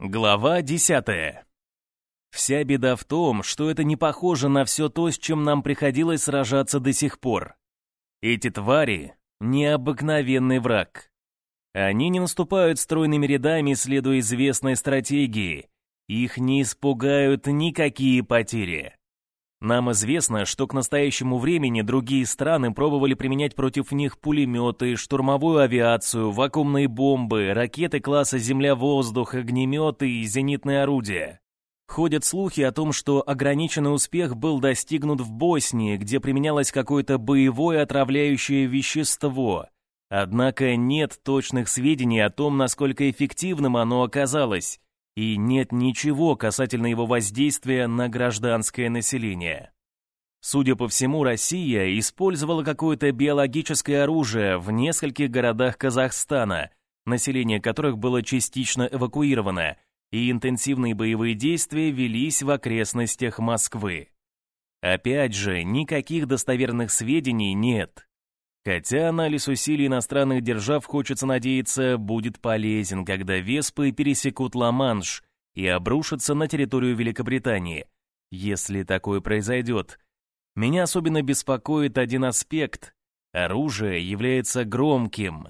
Глава 10. Вся беда в том, что это не похоже на все то, с чем нам приходилось сражаться до сих пор. Эти твари — необыкновенный враг. Они не наступают стройными рядами, следуя известной стратегии. Их не испугают никакие потери. Нам известно, что к настоящему времени другие страны пробовали применять против них пулеметы, штурмовую авиацию, вакуумные бомбы, ракеты класса земля-воздух, огнеметы и зенитные орудия. Ходят слухи о том, что ограниченный успех был достигнут в Боснии, где применялось какое-то боевое отравляющее вещество. Однако нет точных сведений о том, насколько эффективным оно оказалось и нет ничего касательно его воздействия на гражданское население. Судя по всему, Россия использовала какое-то биологическое оружие в нескольких городах Казахстана, население которых было частично эвакуировано, и интенсивные боевые действия велись в окрестностях Москвы. Опять же, никаких достоверных сведений нет. Хотя анализ усилий иностранных держав, хочется надеяться, будет полезен, когда Веспы пересекут Ла-Манш и обрушатся на территорию Великобритании. Если такое произойдет, меня особенно беспокоит один аспект. Оружие является громким.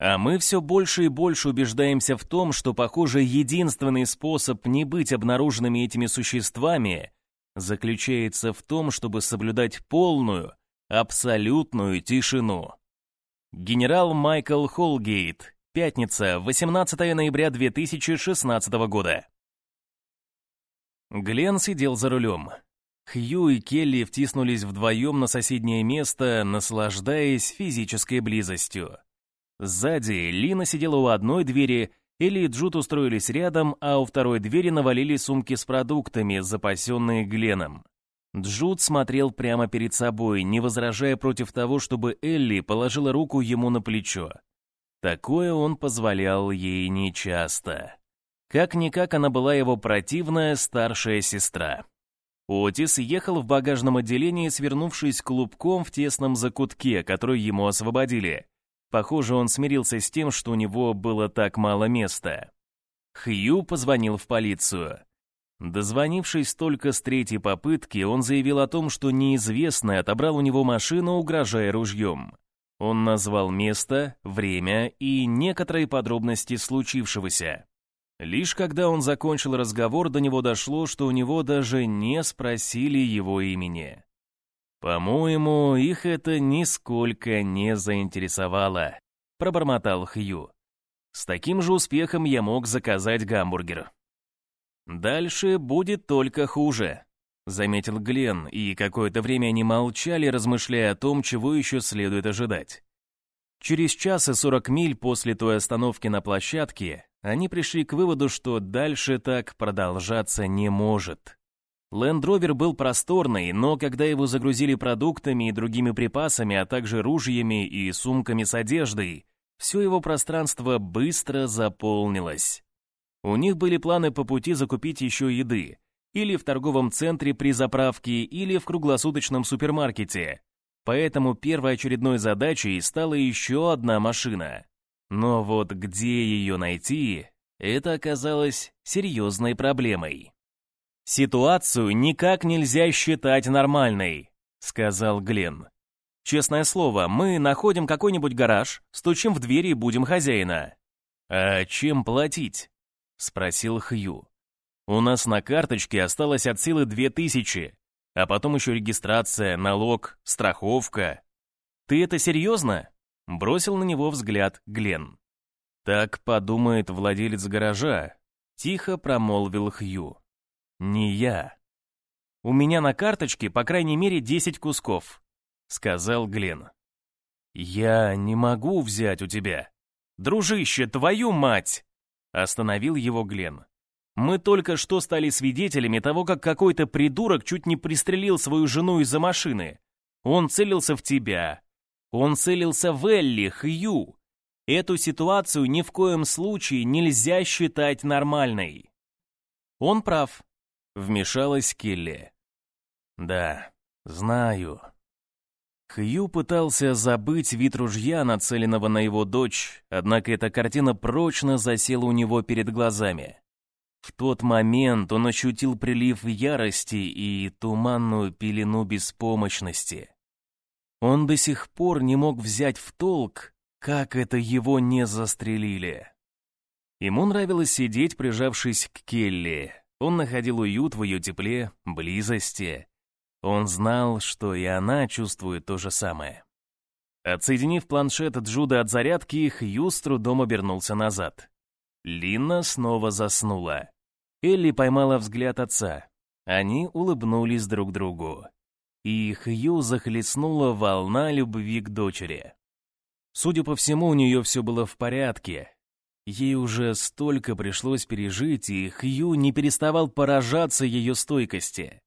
А мы все больше и больше убеждаемся в том, что, похоже, единственный способ не быть обнаруженными этими существами заключается в том, чтобы соблюдать полную, абсолютную тишину. Генерал Майкл Холгейт. Пятница, 18 ноября 2016 года. Глен сидел за рулем. Хью и Келли втиснулись вдвоем на соседнее место, наслаждаясь физической близостью. Сзади Лина сидела у одной двери, Элли и Джуд устроились рядом, а у второй двери навалили сумки с продуктами, запасенные Гленом. Джуд смотрел прямо перед собой, не возражая против того, чтобы Элли положила руку ему на плечо. Такое он позволял ей нечасто. Как-никак она была его противная старшая сестра. Отис ехал в багажном отделении, свернувшись клубком в тесном закутке, который ему освободили. Похоже, он смирился с тем, что у него было так мало места. Хью позвонил в полицию. Дозвонившись только с третьей попытки, он заявил о том, что неизвестный отобрал у него машину, угрожая ружьем. Он назвал место, время и некоторые подробности случившегося. Лишь когда он закончил разговор, до него дошло, что у него даже не спросили его имени. «По-моему, их это нисколько не заинтересовало», — пробормотал Хью. «С таким же успехом я мог заказать гамбургер». «Дальше будет только хуже», — заметил Глен, и какое-то время они молчали, размышляя о том, чего еще следует ожидать. Через час и сорок миль после той остановки на площадке они пришли к выводу, что дальше так продолжаться не может. Лендровер был просторный, но когда его загрузили продуктами и другими припасами, а также ружьями и сумками с одеждой, все его пространство быстро заполнилось. У них были планы по пути закупить еще еды, или в торговом центре при заправке, или в круглосуточном супермаркете. Поэтому первой очередной задачей стала еще одна машина. Но вот где ее найти, это оказалось серьезной проблемой. «Ситуацию никак нельзя считать нормальной», — сказал Глен. «Честное слово, мы находим какой-нибудь гараж, стучим в двери и будем хозяина». «А чем платить?» — спросил Хью. «У нас на карточке осталось от силы две тысячи, а потом еще регистрация, налог, страховка». «Ты это серьезно?» — бросил на него взгляд Глен. «Так подумает владелец гаража», — тихо промолвил Хью. «Не я». «У меня на карточке по крайней мере десять кусков», — сказал Глен. «Я не могу взять у тебя». «Дружище, твою мать!» Остановил его Глен. Мы только что стали свидетелями того, как какой-то придурок чуть не пристрелил свою жену из-за машины. Он целился в тебя. Он целился в Элли, Хью. Эту ситуацию ни в коем случае нельзя считать нормальной. Он прав. Вмешалась Келли. Да, знаю. Хью пытался забыть вид ружья, нацеленного на его дочь, однако эта картина прочно засела у него перед глазами. В тот момент он ощутил прилив ярости и туманную пелену беспомощности. Он до сих пор не мог взять в толк, как это его не застрелили. Ему нравилось сидеть, прижавшись к Келли. Он находил уют в ее тепле, близости. Он знал, что и она чувствует то же самое. Отсоединив планшет Джуда от зарядки, Хью с трудом обернулся назад. Лина снова заснула. Элли поймала взгляд отца. Они улыбнулись друг другу. И Хью захлестнула волна любви к дочери. Судя по всему, у нее все было в порядке. Ей уже столько пришлось пережить, и Хью не переставал поражаться ее стойкости.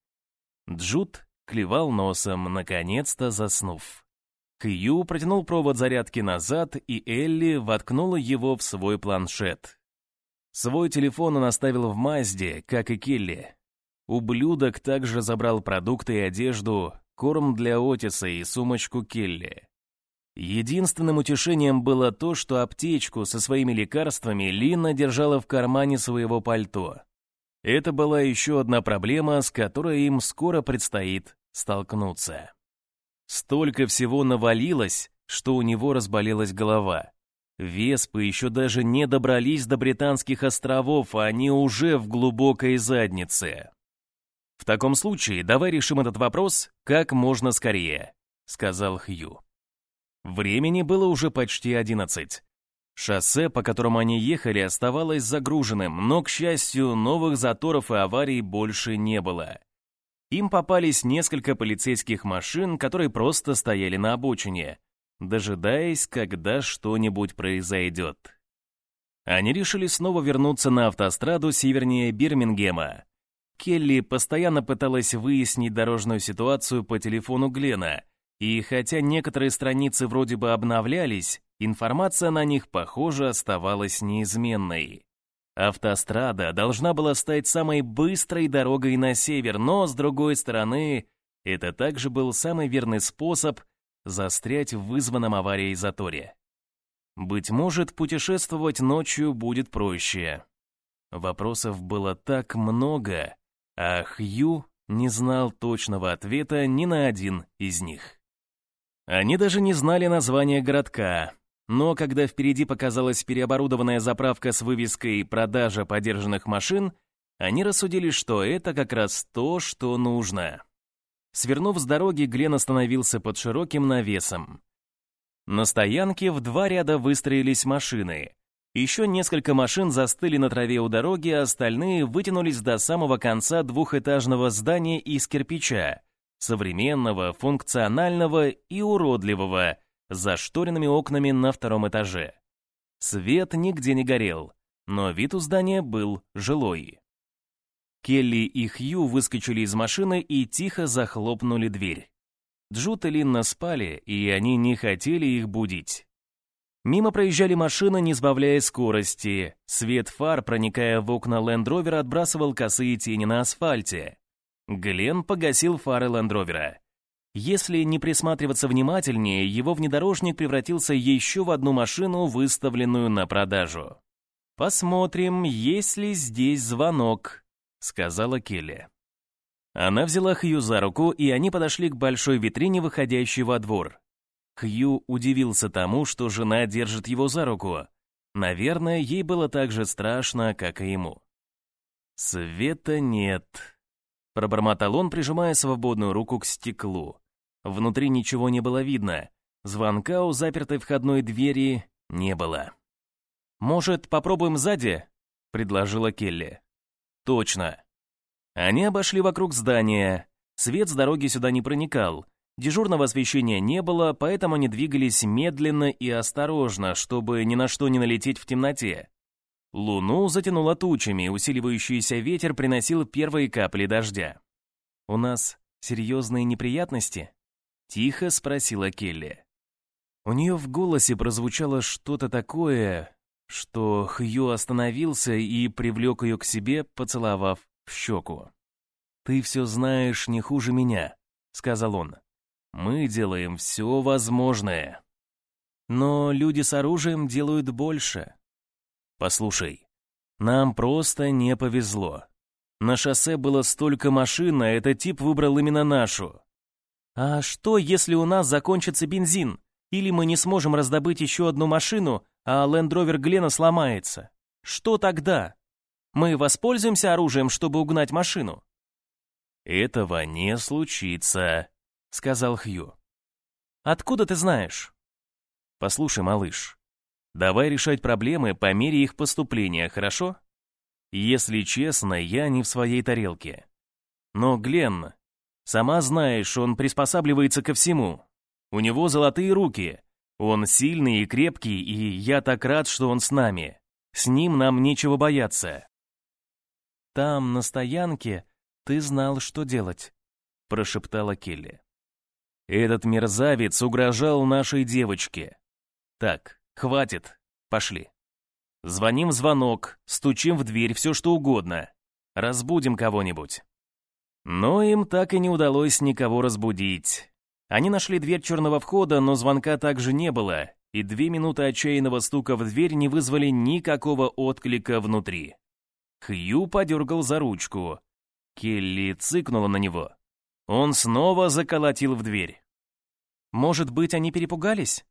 Джуд клевал носом, наконец-то заснув. Хью протянул провод зарядки назад, и Элли воткнула его в свой планшет. Свой телефон он оставил в Мазде, как и Келли. Ублюдок также забрал продукты и одежду, корм для Отиса и сумочку Келли. Единственным утешением было то, что аптечку со своими лекарствами Лина держала в кармане своего пальто. Это была еще одна проблема, с которой им скоро предстоит столкнуться. Столько всего навалилось, что у него разболелась голова. Веспы еще даже не добрались до Британских островов, а они уже в глубокой заднице. «В таком случае давай решим этот вопрос как можно скорее», — сказал Хью. Времени было уже почти одиннадцать. Шоссе, по которому они ехали, оставалось загруженным, но, к счастью, новых заторов и аварий больше не было. Им попались несколько полицейских машин, которые просто стояли на обочине — дожидаясь, когда что-нибудь произойдет. Они решили снова вернуться на автостраду севернее Бирмингема. Келли постоянно пыталась выяснить дорожную ситуацию по телефону Глена, и хотя некоторые страницы вроде бы обновлялись, информация на них, похоже, оставалась неизменной. Автострада должна была стать самой быстрой дорогой на север, но, с другой стороны, это также был самый верный способ застрять в вызванном аварией заторе. Быть может, путешествовать ночью будет проще. Вопросов было так много, а Хью не знал точного ответа ни на один из них. Они даже не знали названия городка, но когда впереди показалась переоборудованная заправка с вывеской «Продажа подержанных машин», они рассудили, что это как раз то, что нужно. Свернув с дороги, Глен остановился под широким навесом. На стоянке в два ряда выстроились машины. Еще несколько машин застыли на траве у дороги, а остальные вытянулись до самого конца двухэтажного здания из кирпича, современного, функционального и уродливого, с зашторенными окнами на втором этаже. Свет нигде не горел, но вид у здания был жилой. Келли и Хью выскочили из машины и тихо захлопнули дверь. Джут и Линна спали, и они не хотели их будить. Мимо проезжали машины, не сбавляя скорости. Свет фар, проникая в окна Лендровера, отбрасывал косые тени на асфальте. Глен погасил фары Лендровера. Если не присматриваться внимательнее, его внедорожник превратился еще в одну машину, выставленную на продажу. Посмотрим, есть ли здесь звонок, — сказала Келли. Она взяла Хью за руку, и они подошли к большой витрине, выходящей во двор. Хью удивился тому, что жена держит его за руку. Наверное, ей было так же страшно, как и ему. «Света нет», — пробормотал он, прижимая свободную руку к стеклу. Внутри ничего не было видно. Звонка у запертой входной двери не было. «Может, попробуем сзади?» — предложила Келли. Точно. Они обошли вокруг здания. Свет с дороги сюда не проникал. Дежурного освещения не было, поэтому они двигались медленно и осторожно, чтобы ни на что не налететь в темноте. Луну затянуло тучами, усиливающийся ветер приносил первые капли дождя. «У нас серьезные неприятности?» — тихо спросила Келли. У нее в голосе прозвучало что-то такое, что Хью остановился и привлек ее к себе, поцеловав в щеку. «Ты все знаешь не хуже меня», — сказал он. «Мы делаем все возможное». «Но люди с оружием делают больше». «Послушай, Нам просто не повезло. На шоссе было столько машин, а этот тип выбрал именно нашу. А что, если у нас закончится бензин? Или мы не сможем раздобыть еще одну машину, а Rover Глена сломается? Что тогда? Мы воспользуемся оружием, чтобы угнать машину? Этого не случится, сказал Хью. Откуда ты знаешь? Послушай, малыш, давай решать проблемы по мере их поступления, хорошо? Если честно, я не в своей тарелке. Но Гленн, сама знаешь, он приспосабливается ко всему. У него золотые руки. Он сильный и крепкий, и я так рад, что он с нами. С ним нам нечего бояться. Там, на стоянке, ты знал, что делать, прошептала Келли. Этот мерзавец угрожал нашей девочке. Так, хватит, пошли. Звоним в звонок, стучим в дверь, все что угодно. Разбудим кого-нибудь. Но им так и не удалось никого разбудить. Они нашли дверь черного входа, но звонка также не было, и две минуты отчаянного стука в дверь не вызвали никакого отклика внутри. Хью подергал за ручку. Келли цыкнула на него. Он снова заколотил в дверь. «Может быть, они перепугались?»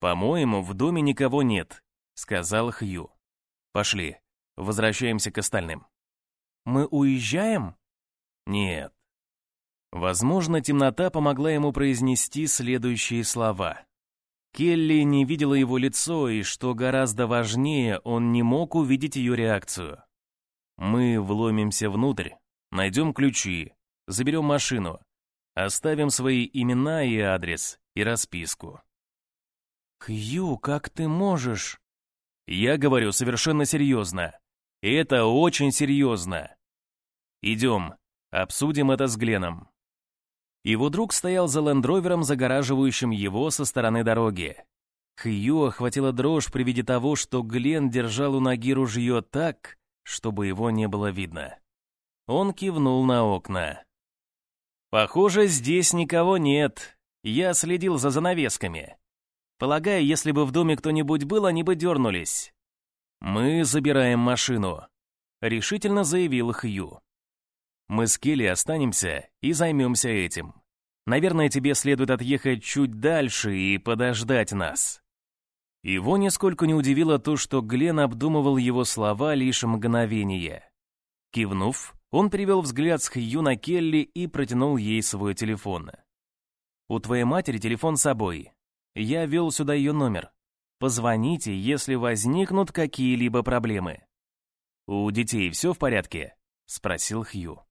«По-моему, в доме никого нет», — сказал Хью. «Пошли, возвращаемся к остальным». «Мы уезжаем?» «Нет». Возможно, темнота помогла ему произнести следующие слова. Келли не видела его лицо, и, что гораздо важнее, он не мог увидеть ее реакцию. «Мы вломимся внутрь, найдем ключи, заберем машину, оставим свои имена и адрес, и расписку. «Хью, как ты можешь?» «Я говорю совершенно серьезно. Это очень серьезно. Идем, обсудим это с Гленом». Его друг стоял за лендровером, загораживающим его со стороны дороги. Хью охватила дрожь при виде того, что Глен держал у ноги ружье так, чтобы его не было видно. Он кивнул на окна. «Похоже, здесь никого нет. Я следил за занавесками. Полагаю, если бы в доме кто-нибудь был, они бы дернулись. «Мы забираем машину», — решительно заявил Хью. «Мы с Келли останемся и займемся этим. Наверное, тебе следует отъехать чуть дальше и подождать нас». Его нисколько не удивило то, что Глен обдумывал его слова лишь мгновение. Кивнув, он перевел взгляд с Хью на Келли и протянул ей свой телефон. «У твоей матери телефон с собой. Я вел сюда ее номер. Позвоните, если возникнут какие-либо проблемы. У детей все в порядке? Спросил Хью.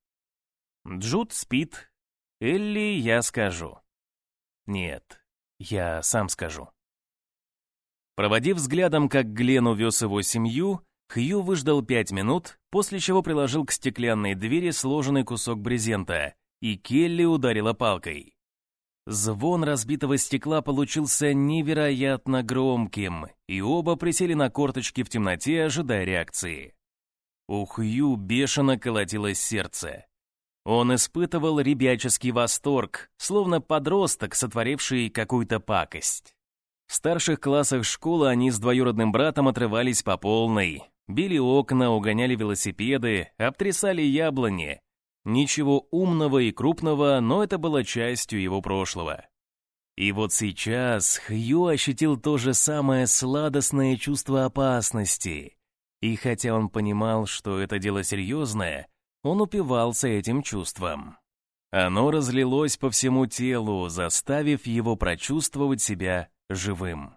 Джуд спит. Элли я скажу. Нет, я сам скажу. Проводив взглядом, как Глен увез его семью, Хью выждал пять минут, после чего приложил к стеклянной двери сложенный кусок брезента, и Келли ударила палкой. Звон разбитого стекла получился невероятно громким, и оба присели на корточки в темноте, ожидая реакции. У Хью бешено колотилось сердце. Он испытывал ребяческий восторг, словно подросток, сотворивший какую-то пакость. В старших классах школы они с двоюродным братом отрывались по полной, били окна, угоняли велосипеды, обтрясали яблони, Ничего умного и крупного, но это было частью его прошлого. И вот сейчас Хью ощутил то же самое сладостное чувство опасности. И хотя он понимал, что это дело серьезное, он упивался этим чувством. Оно разлилось по всему телу, заставив его прочувствовать себя живым.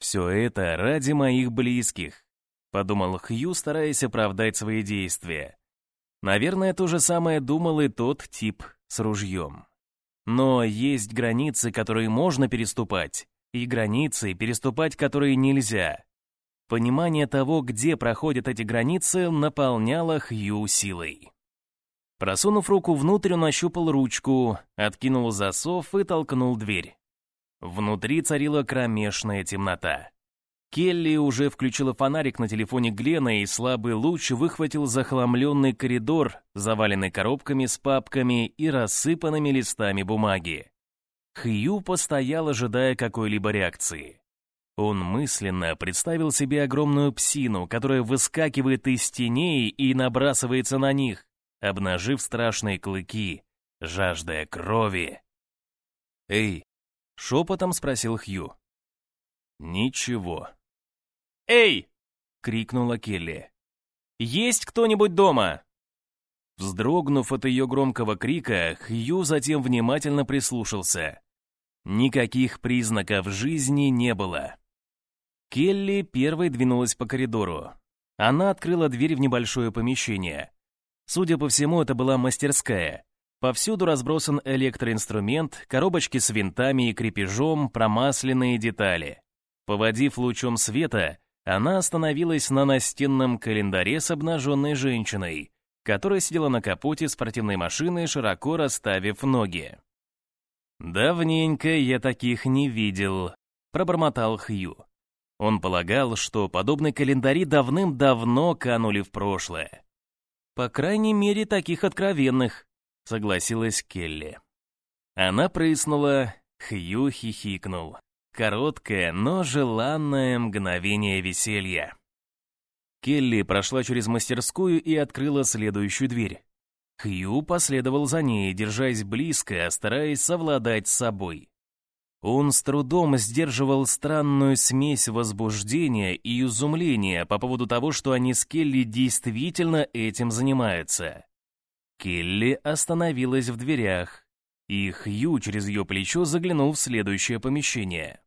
«Все это ради моих близких», — подумал Хью, стараясь оправдать свои действия. Наверное, то же самое думал и тот тип с ружьем. Но есть границы, которые можно переступать, и границы, переступать которые нельзя. Понимание того, где проходят эти границы, наполняло Хью силой. Просунув руку внутрь, он ощупал ручку, откинул засов и толкнул дверь. Внутри царила кромешная темнота. Келли уже включила фонарик на телефоне Глена, и слабый луч выхватил захламленный коридор, заваленный коробками с папками и рассыпанными листами бумаги. Хью постоял, ожидая какой-либо реакции. Он мысленно представил себе огромную псину, которая выскакивает из теней и набрасывается на них, обнажив страшные клыки, жаждая крови. «Эй!» — шепотом спросил Хью. «Ничего». «Эй!» — крикнула Келли. «Есть кто-нибудь дома?» Вздрогнув от ее громкого крика, Хью затем внимательно прислушался. Никаких признаков жизни не было. Келли первой двинулась по коридору. Она открыла дверь в небольшое помещение. Судя по всему, это была мастерская. Повсюду разбросан электроинструмент, коробочки с винтами и крепежом, промасленные детали. Поводив лучом света, она остановилась на настенном календаре с обнаженной женщиной, которая сидела на капоте спортивной машины, широко расставив ноги. «Давненько я таких не видел», — пробормотал Хью. Он полагал, что подобные календари давным-давно канули в прошлое. «По крайней мере, таких откровенных», — согласилась Келли. Она прыснула, Хью хихикнул. Короткое, но желанное мгновение веселья. Келли прошла через мастерскую и открыла следующую дверь. Хью последовал за ней, держась близко, стараясь совладать с собой. Он с трудом сдерживал странную смесь возбуждения и изумления по поводу того, что они с Келли действительно этим занимаются. Келли остановилась в дверях, и Хью через ее плечо заглянул в следующее помещение.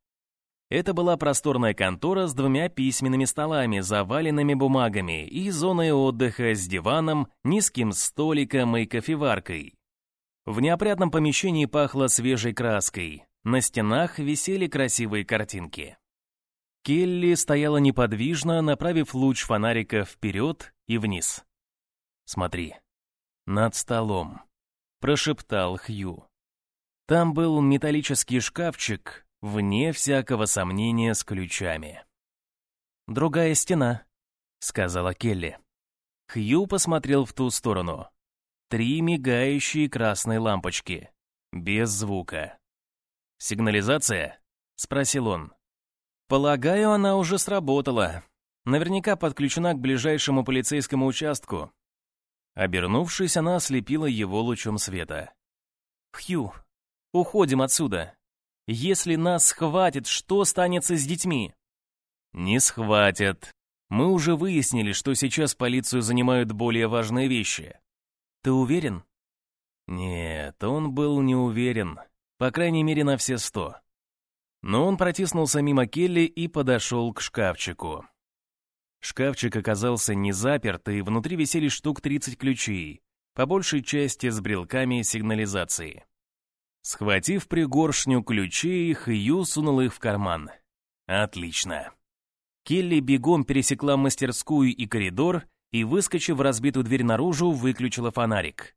Это была просторная контора с двумя письменными столами, заваленными бумагами, и зоной отдыха с диваном, низким столиком и кофеваркой. В неопрятном помещении пахло свежей краской. На стенах висели красивые картинки. Келли стояла неподвижно, направив луч фонарика вперед и вниз. «Смотри, над столом», — прошептал Хью. Там был металлический шкафчик, вне всякого сомнения с ключами. «Другая стена», — сказала Келли. Хью посмотрел в ту сторону. Три мигающие красные лампочки. Без звука. «Сигнализация?» — спросил он. «Полагаю, она уже сработала. Наверняка подключена к ближайшему полицейскому участку». Обернувшись, она ослепила его лучом света. «Хью, уходим отсюда. Если нас схватят, что станется с детьми? Не схватят. Мы уже выяснили, что сейчас полицию занимают более важные вещи. Ты уверен? Нет, он был не уверен. По крайней мере, на все сто. Но он протиснулся мимо Келли и подошел к шкафчику. Шкафчик оказался не заперт, и внутри висели штук 30 ключей, по большей части с брелками сигнализации. Схватив пригоршню ключей, Хью сунул их в карман. Отлично. Келли бегом пересекла мастерскую и коридор и, выскочив в разбитую дверь наружу, выключила фонарик.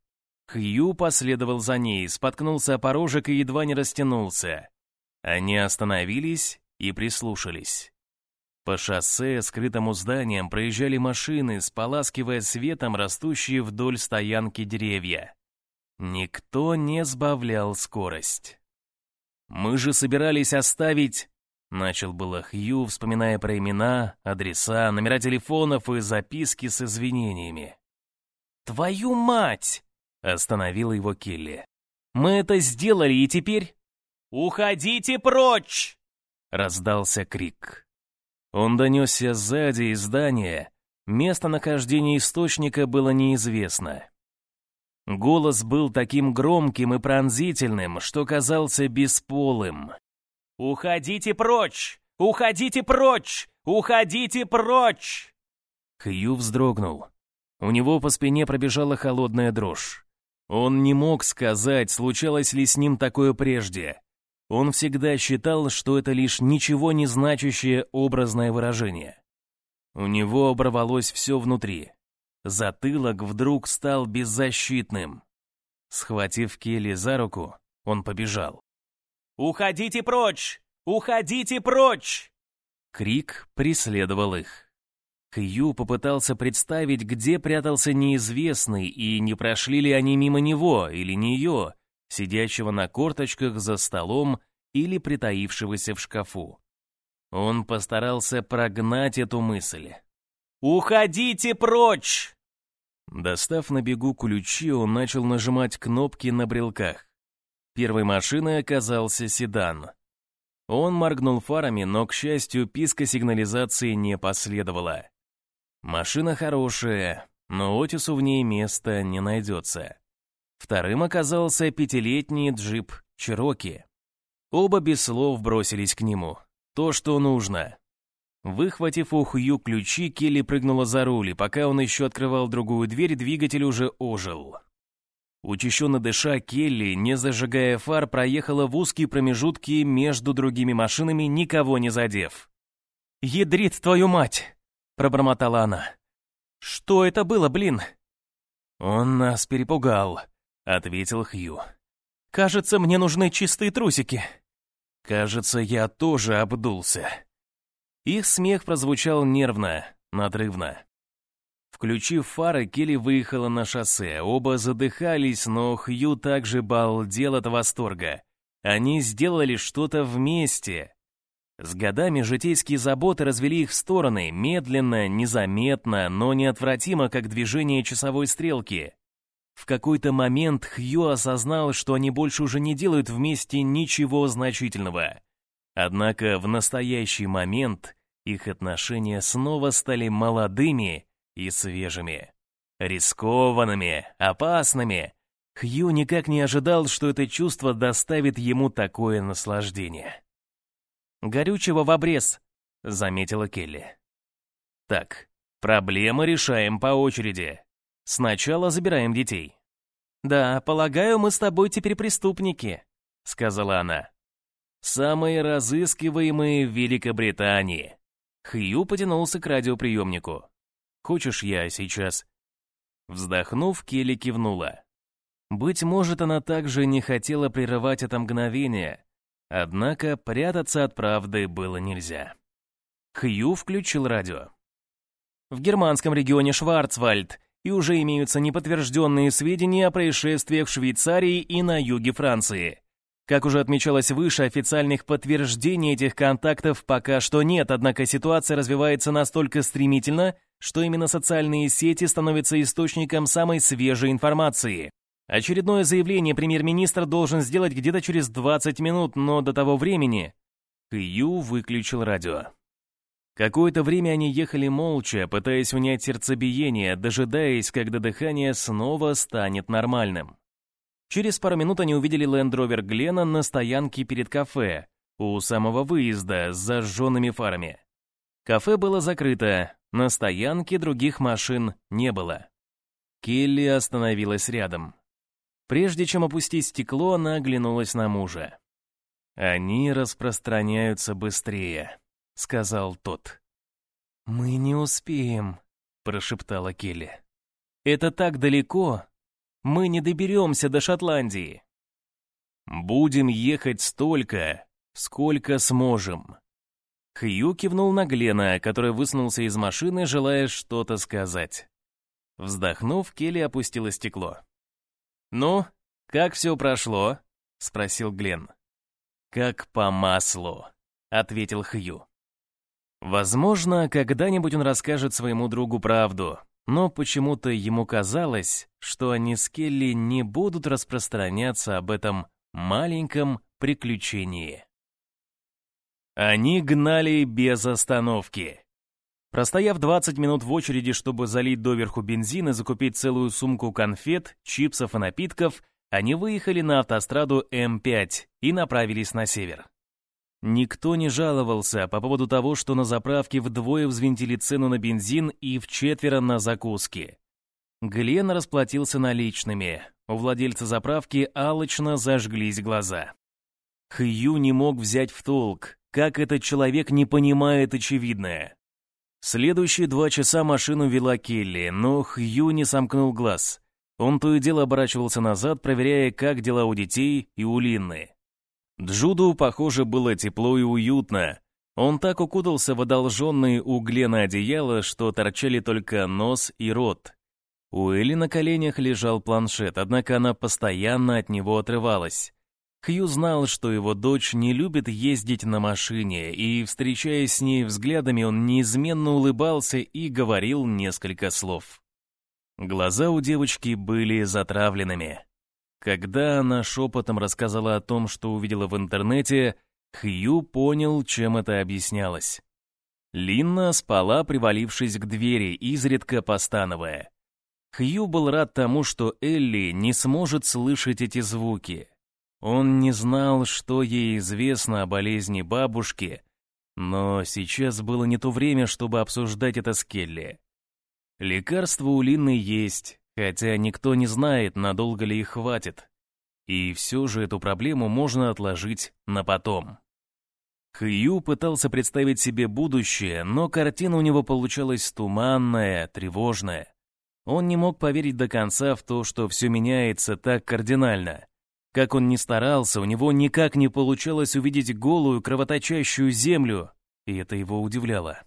Хью последовал за ней, споткнулся о порожек и едва не растянулся. Они остановились и прислушались. По шоссе, скрытому зданиям, проезжали машины, споласкивая светом растущие вдоль стоянки деревья. Никто не сбавлял скорость. «Мы же собирались оставить...» Начал было Хью, вспоминая про имена, адреса, номера телефонов и записки с извинениями. «Твою мать!» — остановила его Келли. «Мы это сделали, и теперь...» «Уходите прочь!» — раздался крик. Он донесся сзади из здания. Местонахождение источника было неизвестно. Голос был таким громким и пронзительным, что казался бесполым. «Уходите прочь! Уходите прочь! Уходите прочь!» Хью вздрогнул. У него по спине пробежала холодная дрожь. Он не мог сказать, случалось ли с ним такое прежде. Он всегда считал, что это лишь ничего не значащее образное выражение. У него оборвалось все внутри. Затылок вдруг стал беззащитным. Схватив Келли за руку, он побежал. «Уходите прочь! Уходите прочь!» Крик преследовал их. Хью попытался представить, где прятался неизвестный, и не прошли ли они мимо него или нее, сидящего на корточках за столом или притаившегося в шкафу. Он постарался прогнать эту мысль. «Уходите прочь!» Достав на бегу ключи, он начал нажимать кнопки на брелках. Первой машиной оказался седан. Он моргнул фарами, но, к счастью, писка сигнализации не последовало. Машина хорошая, но Отису в ней места не найдется. Вторым оказался пятилетний джип Чироки. Оба без слов бросились к нему. То, что нужно. Выхватив у Хью ключи, Келли прыгнула за руль, и пока он еще открывал другую дверь, двигатель уже ожил. Учащенно дыша, Келли, не зажигая фар, проехала в узкие промежутки между другими машинами, никого не задев. «Ядрит твою мать!» — пробормотала она. «Что это было, блин?» «Он нас перепугал», — ответил Хью. «Кажется, мне нужны чистые трусики». «Кажется, я тоже обдулся». Их смех прозвучал нервно, надрывно. Включив фары, Келли выехала на шоссе. Оба задыхались, но Хью также балдел от восторга. Они сделали что-то вместе. С годами житейские заботы развели их в стороны, медленно, незаметно, но неотвратимо, как движение часовой стрелки. В какой-то момент Хью осознал, что они больше уже не делают вместе ничего значительного. Однако в настоящий момент их отношения снова стали молодыми и свежими. Рискованными, опасными. Хью никак не ожидал, что это чувство доставит ему такое наслаждение. «Горючего в обрез», — заметила Келли. «Так, проблемы решаем по очереди. Сначала забираем детей». «Да, полагаю, мы с тобой теперь преступники», — сказала она. «Самые разыскиваемые в Великобритании». Хью потянулся к радиоприемнику. «Хочешь я сейчас?» Вздохнув, Келли кивнула. Быть может, она также не хотела прерывать это мгновение, Однако прятаться от правды было нельзя. Хью включил радио. В германском регионе Шварцвальд и уже имеются неподтвержденные сведения о происшествиях в Швейцарии и на юге Франции. Как уже отмечалось выше, официальных подтверждений этих контактов пока что нет, однако ситуация развивается настолько стремительно, что именно социальные сети становятся источником самой свежей информации. Очередное заявление премьер-министр должен сделать где-то через 20 минут, но до того времени... Хью выключил радио. Какое-то время они ехали молча, пытаясь унять сердцебиение, дожидаясь, когда дыхание снова станет нормальным. Через пару минут они увидели Лэндровер Глена на стоянке перед кафе, у самого выезда, с зажженными фарами. Кафе было закрыто, на стоянке других машин не было. Келли остановилась рядом. Прежде чем опустить стекло, она оглянулась на мужа. «Они распространяются быстрее», — сказал тот. «Мы не успеем», — прошептала Келли. «Это так далеко. Мы не доберемся до Шотландии». «Будем ехать столько, сколько сможем». Хью кивнул на Глена, который высунулся из машины, желая что-то сказать. Вздохнув, Келли опустила стекло. «Ну, как все прошло?» — спросил Глен. «Как по маслу», — ответил Хью. Возможно, когда-нибудь он расскажет своему другу правду, но почему-то ему казалось, что они с Келли не будут распространяться об этом маленьком приключении. Они гнали без остановки. Простояв 20 минут в очереди, чтобы залить доверху бензин и закупить целую сумку конфет, чипсов и напитков, они выехали на автостраду М5 и направились на север. Никто не жаловался по поводу того, что на заправке вдвое взвинтили цену на бензин и вчетверо на закуски. Глен расплатился наличными. У владельца заправки алчно зажглись глаза. Хью не мог взять в толк, как этот человек не понимает очевидное. Следующие два часа машину вела Келли, но Хью не сомкнул глаз. Он то и дело оборачивался назад, проверяя, как дела у детей и у Линны. Джуду, похоже, было тепло и уютно. Он так укутался в одолженные угле на одеяло, что торчали только нос и рот. У Элли на коленях лежал планшет, однако она постоянно от него отрывалась. Хью знал, что его дочь не любит ездить на машине, и, встречаясь с ней взглядами, он неизменно улыбался и говорил несколько слов. Глаза у девочки были затравленными. Когда она шепотом рассказала о том, что увидела в интернете, Хью понял, чем это объяснялось. Линна спала, привалившись к двери, изредка постановая. Хью был рад тому, что Элли не сможет слышать эти звуки. Он не знал, что ей известно о болезни бабушки, но сейчас было не то время, чтобы обсуждать это с Келли. Лекарства у Линны есть, хотя никто не знает, надолго ли их хватит. И все же эту проблему можно отложить на потом. Хью пытался представить себе будущее, но картина у него получалась туманная, тревожная. Он не мог поверить до конца в то, что все меняется так кардинально. Как он ни старался, у него никак не получалось увидеть голую, кровоточащую землю, и это его удивляло.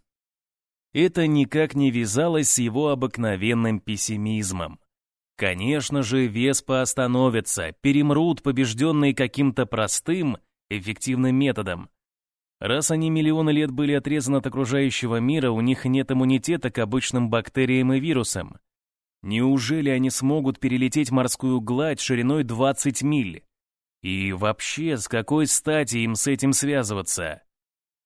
Это никак не вязалось с его обыкновенным пессимизмом. Конечно же, Веспа остановятся, перемрут, побежденные каким-то простым, эффективным методом. Раз они миллионы лет были отрезаны от окружающего мира, у них нет иммунитета к обычным бактериям и вирусам. Неужели они смогут перелететь морскую гладь шириной 20 миль? И вообще, с какой стати им с этим связываться?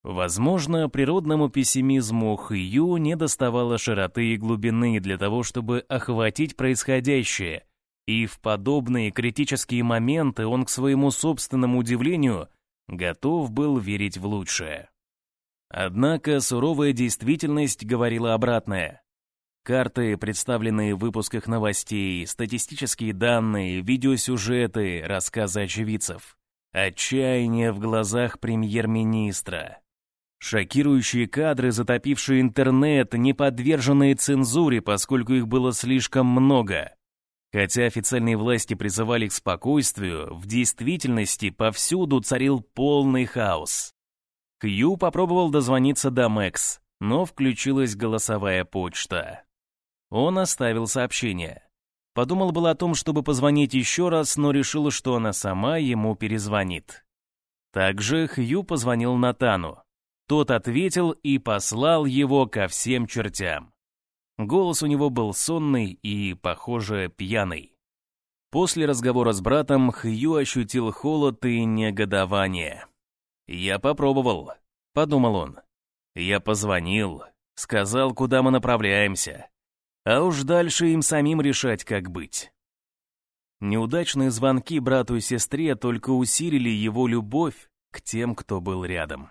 Возможно, природному пессимизму Хью не доставало широты и глубины для того, чтобы охватить происходящее, и в подобные критические моменты он, к своему собственному удивлению, готов был верить в лучшее. Однако суровая действительность говорила обратное. Карты, представленные в выпусках новостей, статистические данные, видеосюжеты, рассказы очевидцев. Отчаяние в глазах премьер-министра. Шокирующие кадры, затопившие интернет, не подверженные цензуре, поскольку их было слишком много. Хотя официальные власти призывали к спокойствию, в действительности повсюду царил полный хаос. Кью попробовал дозвониться до Мэкс, но включилась голосовая почта. Он оставил сообщение. Подумал было о том, чтобы позвонить еще раз, но решил, что она сама ему перезвонит. Также Хью позвонил Натану. Тот ответил и послал его ко всем чертям. Голос у него был сонный и, похоже, пьяный. После разговора с братом Хью ощутил холод и негодование. «Я попробовал», — подумал он. «Я позвонил, сказал, куда мы направляемся. А уж дальше им самим решать, как быть». Неудачные звонки брату и сестре только усилили его любовь к тем, кто был рядом.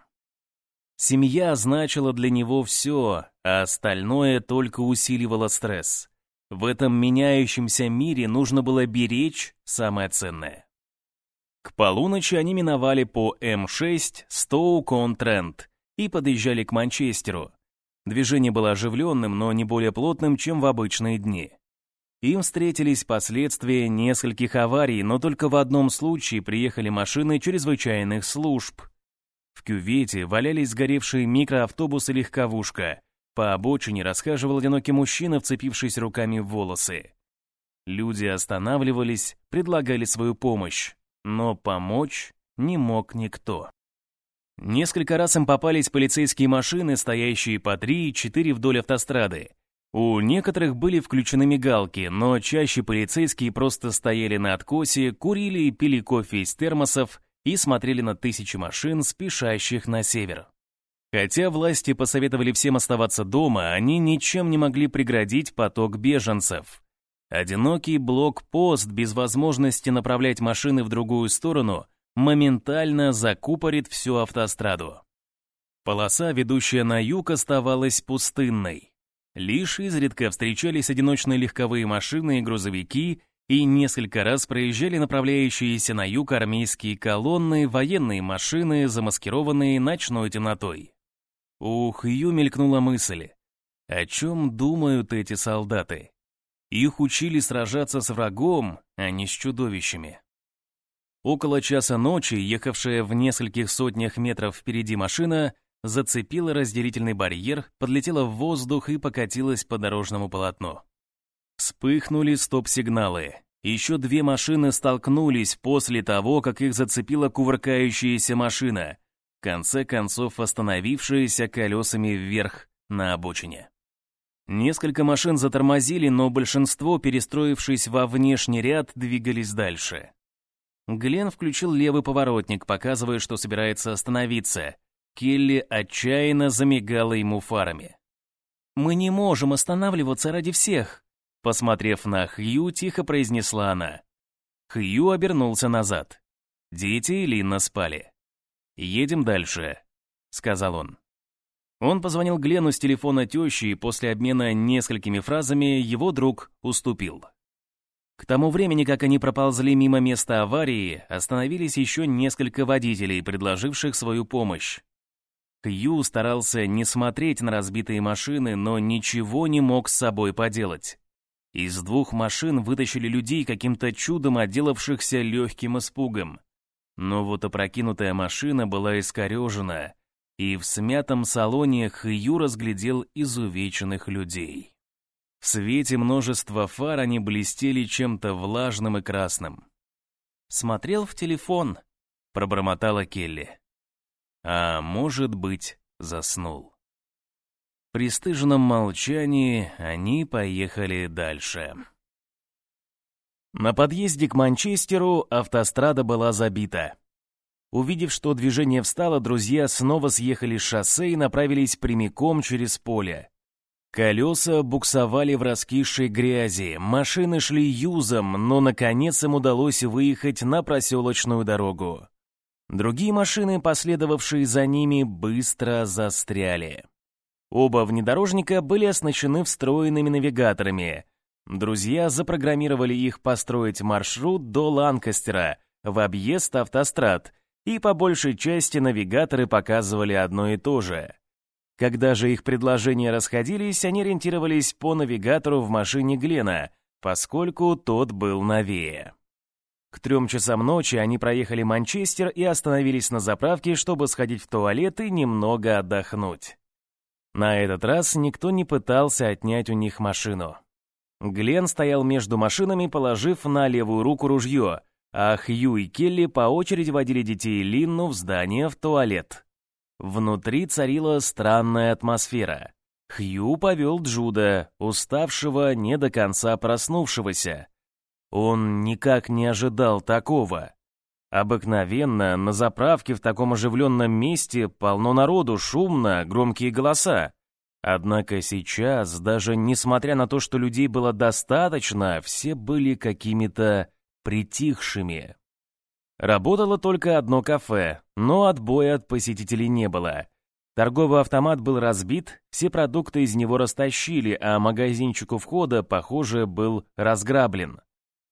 Семья значила для него все, а остальное только усиливало стресс. В этом меняющемся мире нужно было беречь самое ценное. К полуночи они миновали по М6 Стоу-Кон-Тренд и подъезжали к Манчестеру. Движение было оживленным, но не более плотным, чем в обычные дни. Им встретились последствия нескольких аварий, но только в одном случае приехали машины чрезвычайных служб — в кювете валялись сгоревшие микроавтобус и легковушка. По обочине расхаживал одинокий мужчина, вцепившись руками в волосы. Люди останавливались, предлагали свою помощь, но помочь не мог никто. Несколько раз им попались полицейские машины, стоящие по три и четыре вдоль автострады. У некоторых были включены мигалки, но чаще полицейские просто стояли на откосе, курили и пили кофе из термосов, и смотрели на тысячи машин, спешащих на север. Хотя власти посоветовали всем оставаться дома, они ничем не могли преградить поток беженцев. Одинокий блокпост без возможности направлять машины в другую сторону моментально закупорит всю автостраду. Полоса, ведущая на юг, оставалась пустынной. Лишь изредка встречались одиночные легковые машины и грузовики, и несколько раз проезжали направляющиеся на юг армейские колонны, военные машины, замаскированные ночной темнотой. Ух, Ю мелькнула мысль. О чем думают эти солдаты? Их учили сражаться с врагом, а не с чудовищами. Около часа ночи, ехавшая в нескольких сотнях метров впереди машина, зацепила разделительный барьер, подлетела в воздух и покатилась по дорожному полотну. Вспыхнули стоп-сигналы. Еще две машины столкнулись после того, как их зацепила кувыркающаяся машина, в конце концов остановившаяся колесами вверх на обочине. Несколько машин затормозили, но большинство, перестроившись во внешний ряд, двигались дальше. Глен включил левый поворотник, показывая, что собирается остановиться. Келли отчаянно замигала ему фарами. «Мы не можем останавливаться ради всех», посмотрев на Хью, тихо произнесла она. Хью обернулся назад. Дети и Линна спали. «Едем дальше», — сказал он. Он позвонил Глену с телефона тещи, и после обмена несколькими фразами его друг уступил. К тому времени, как они проползли мимо места аварии, остановились еще несколько водителей, предложивших свою помощь. Хью старался не смотреть на разбитые машины, но ничего не мог с собой поделать. Из двух машин вытащили людей, каким-то чудом отделавшихся легким испугом. Но вот опрокинутая машина была искорежена, и в смятом салоне Хью разглядел изувеченных людей. В свете множества фар они блестели чем-то влажным и красным. «Смотрел в телефон», — пробормотала Келли а, может быть, заснул. При стыженном молчании они поехали дальше. На подъезде к Манчестеру автострада была забита. Увидев, что движение встало, друзья снова съехали с шоссе и направились прямиком через поле. Колеса буксовали в раскисшей грязи, машины шли юзом, но наконец им удалось выехать на проселочную дорогу. Другие машины, последовавшие за ними, быстро застряли. Оба внедорожника были оснащены встроенными навигаторами. Друзья запрограммировали их построить маршрут до Ланкастера в объезд автострад, и по большей части навигаторы показывали одно и то же. Когда же их предложения расходились, они ориентировались по навигатору в машине Глена, поскольку тот был новее. К трем часам ночи они проехали Манчестер и остановились на заправке, чтобы сходить в туалет и немного отдохнуть. На этот раз никто не пытался отнять у них машину. Глен стоял между машинами, положив на левую руку ружье, а Хью и Келли по очереди водили детей Линну в здание в туалет. Внутри царила странная атмосфера. Хью повел Джуда, уставшего, не до конца проснувшегося. Он никак не ожидал такого. Обыкновенно на заправке в таком оживленном месте полно народу, шумно, громкие голоса. Однако сейчас, даже несмотря на то, что людей было достаточно, все были какими-то притихшими. Работало только одно кафе, но отбоя от посетителей не было. Торговый автомат был разбит, все продукты из него растащили, а магазинчик у входа, похоже, был разграблен.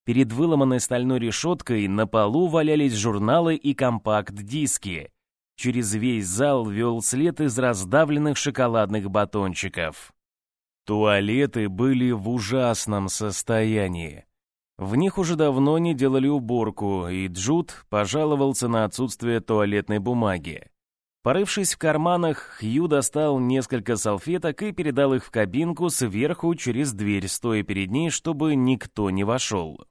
Перед выломанной стальной решеткой на полу валялись журналы и компакт-диски. Через весь зал вел след из раздавленных шоколадных батончиков. Туалеты были в ужасном состоянии. В них уже давно не делали уборку, и Джуд пожаловался на отсутствие туалетной бумаги. Порывшись в карманах, Хью достал несколько салфеток и передал их в кабинку сверху через дверь, стоя перед ней, чтобы никто не вошел.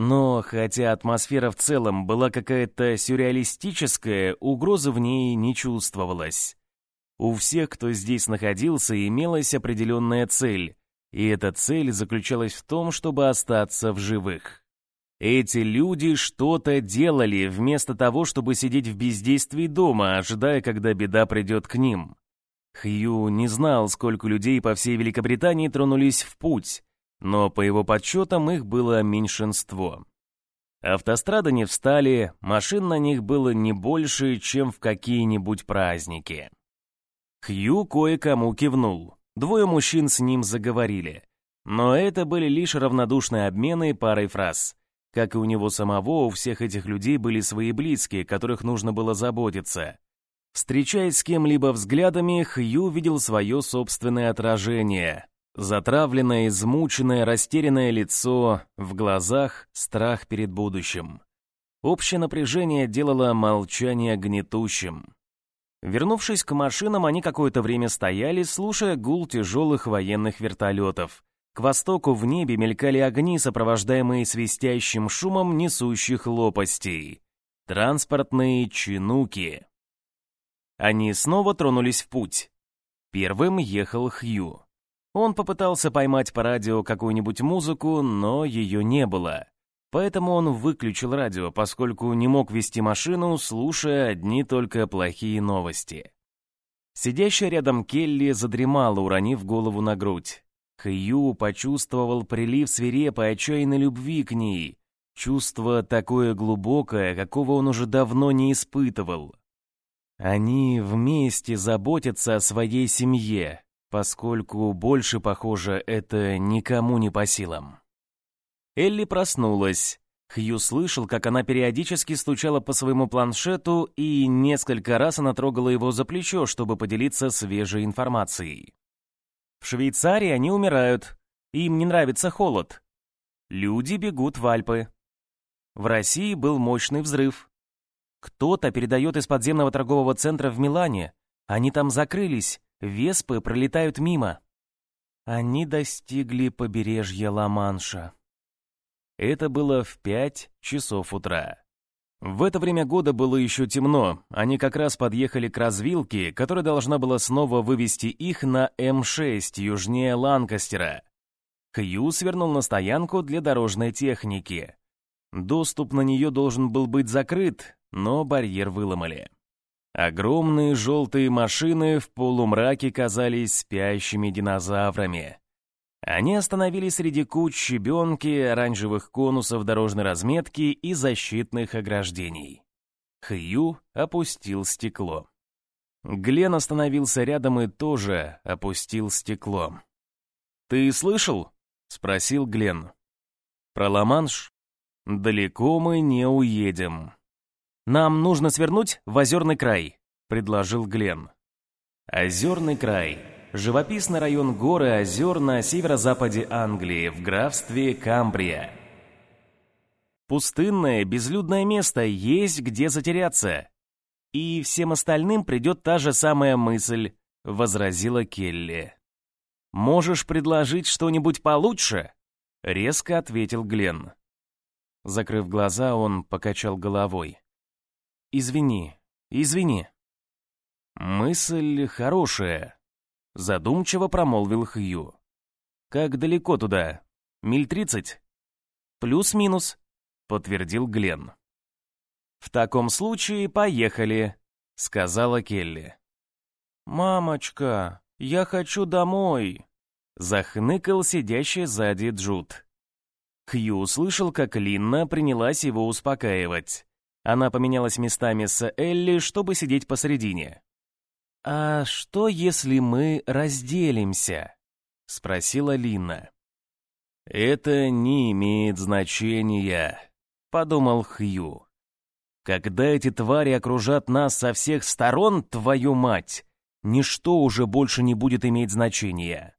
Но хотя атмосфера в целом была какая-то сюрреалистическая, угрозы в ней не чувствовалось. У всех, кто здесь находился, имелась определенная цель, и эта цель заключалась в том, чтобы остаться в живых. Эти люди что-то делали вместо того, чтобы сидеть в бездействии дома, ожидая, когда беда придет к ним. Хью не знал, сколько людей по всей Великобритании тронулись в путь, но по его подсчетам их было меньшинство. Автострады не встали, машин на них было не больше, чем в какие-нибудь праздники. Хью кое-кому кивнул. Двое мужчин с ним заговорили. Но это были лишь равнодушные обмены парой фраз. Как и у него самого, у всех этих людей были свои близкие, которых нужно было заботиться. Встречаясь с кем-либо взглядами, Хью видел свое собственное отражение, Затравленное, измученное, растерянное лицо, в глазах страх перед будущим. Общее напряжение делало молчание гнетущим. Вернувшись к машинам, они какое-то время стояли, слушая гул тяжелых военных вертолетов, К востоку в небе мелькали огни, сопровождаемые свистящим шумом несущих лопастей. Транспортные чинуки. Они снова тронулись в путь. Первым ехал Хью. Он попытался поймать по радио какую-нибудь музыку, но ее не было. Поэтому он выключил радио, поскольку не мог вести машину, слушая одни только плохие новости. Сидящая рядом Келли задремала, уронив голову на грудь. Хью почувствовал прилив свирепой отчаянной любви к ней. Чувство такое глубокое, какого он уже давно не испытывал. Они вместе заботятся о своей семье, поскольку больше, похоже, это никому не по силам. Элли проснулась. Хью слышал, как она периодически стучала по своему планшету, и несколько раз она трогала его за плечо, чтобы поделиться свежей информацией. В Швейцарии они умирают, им не нравится холод. Люди бегут в Альпы. В России был мощный взрыв. Кто-то передает из подземного торгового центра в Милане. Они там закрылись, веспы пролетают мимо. Они достигли побережья Ла-Манша. Это было в пять часов утра. В это время года было еще темно, они как раз подъехали к развилке, которая должна была снова вывести их на М6 южнее Ланкастера. Хью свернул на стоянку для дорожной техники. Доступ на нее должен был быть закрыт, но барьер выломали. Огромные желтые машины в полумраке казались спящими динозаврами. Они остановились среди куч щебенки, оранжевых конусов дорожной разметки и защитных ограждений. Хью опустил стекло. Глен остановился рядом и тоже опустил стекло. «Ты слышал?» — спросил Глен. «Про Ла-Манш? Далеко мы не уедем. Нам нужно свернуть в Озерный край», — предложил Глен. «Озерный край» живописный район горы озер на северо-западе Англии, в графстве Камбрия. Пустынное, безлюдное место, есть где затеряться. И всем остальным придет та же самая мысль, возразила Келли. «Можешь предложить что-нибудь получше?» — резко ответил Глен. Закрыв глаза, он покачал головой. «Извини, извини». «Мысль хорошая», Задумчиво промолвил Хью. «Как далеко туда? Миль тридцать?» «Плюс-минус», — подтвердил Глен. «В таком случае поехали», — сказала Келли. «Мамочка, я хочу домой», — захныкал сидящий сзади Джуд. Хью услышал, как Линна принялась его успокаивать. Она поменялась местами с Элли, чтобы сидеть посередине. «А что, если мы разделимся?» — спросила Лина. «Это не имеет значения», — подумал Хью. «Когда эти твари окружат нас со всех сторон, твою мать, ничто уже больше не будет иметь значения».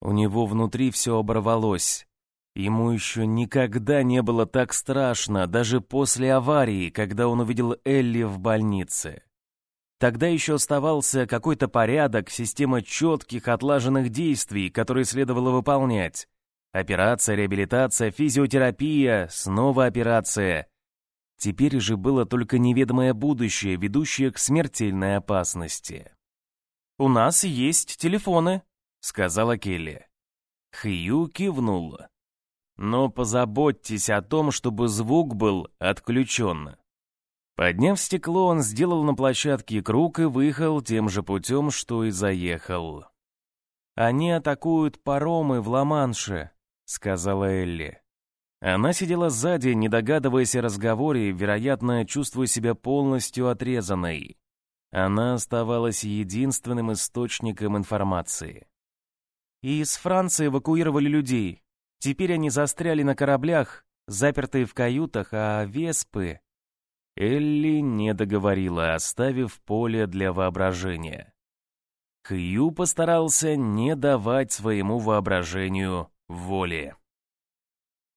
У него внутри все оборвалось. Ему еще никогда не было так страшно, даже после аварии, когда он увидел Элли в больнице. Тогда еще оставался какой-то порядок, система четких отлаженных действий, которые следовало выполнять. Операция, реабилитация, физиотерапия, снова операция. Теперь же было только неведомое будущее, ведущее к смертельной опасности. «У нас есть телефоны», — сказала Келли. Хью кивнула. «Но позаботьтесь о том, чтобы звук был отключен». Подняв стекло, он сделал на площадке круг и выехал тем же путем, что и заехал. «Они атакуют паромы в Ла-Манше», — сказала Элли. Она сидела сзади, не догадываясь о разговоре, вероятно, чувствуя себя полностью отрезанной. Она оставалась единственным источником информации. И из Франции эвакуировали людей. Теперь они застряли на кораблях, запертые в каютах, а Веспы... Элли не договорила, оставив поле для воображения. Хью постарался не давать своему воображению воли.